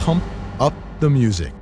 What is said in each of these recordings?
pump up the music.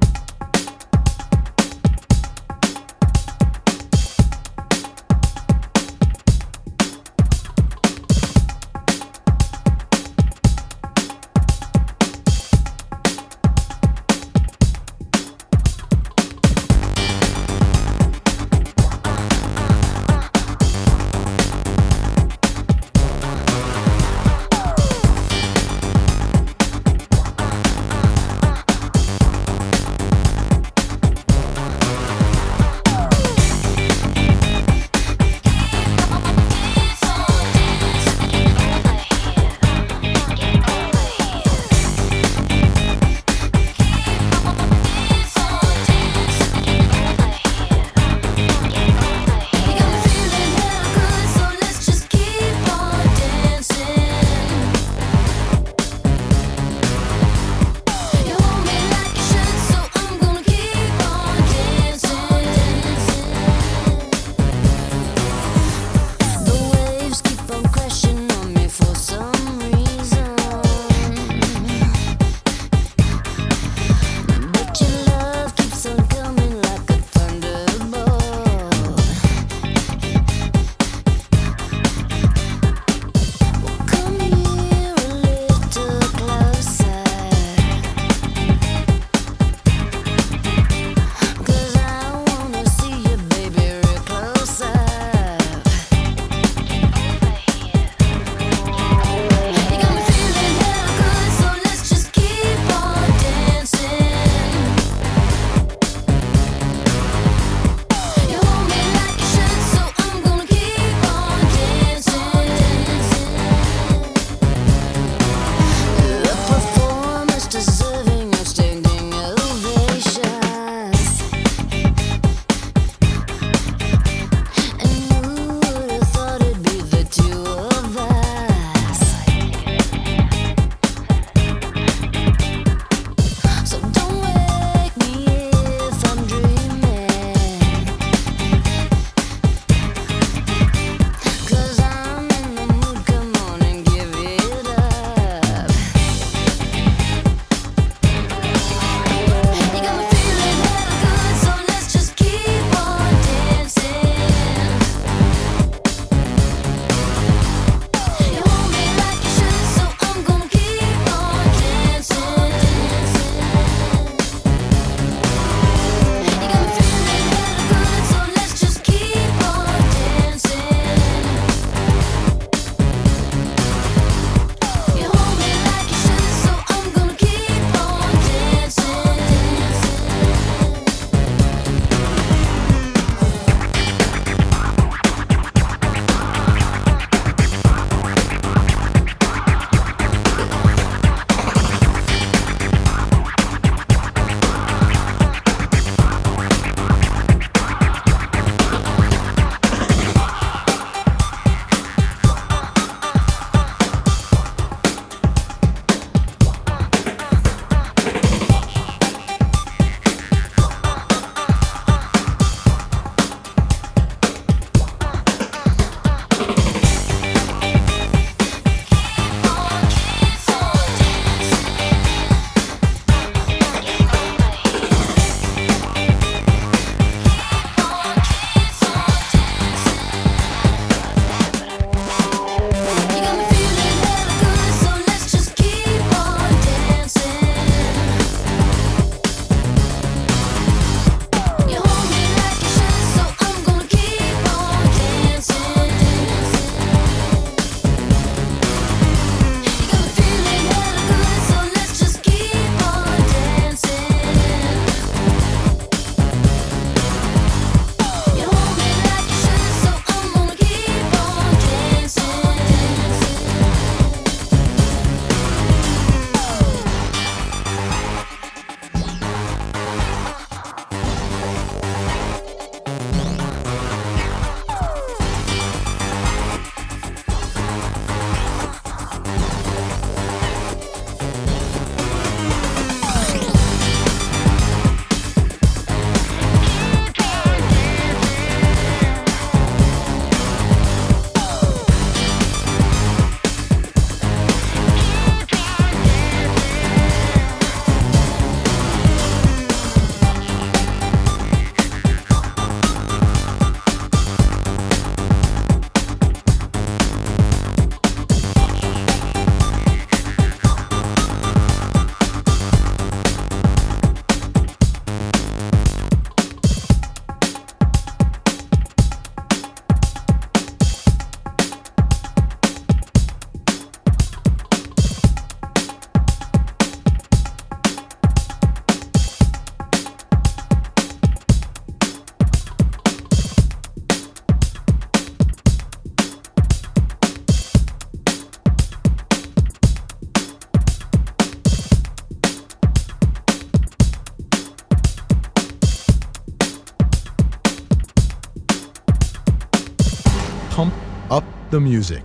the music.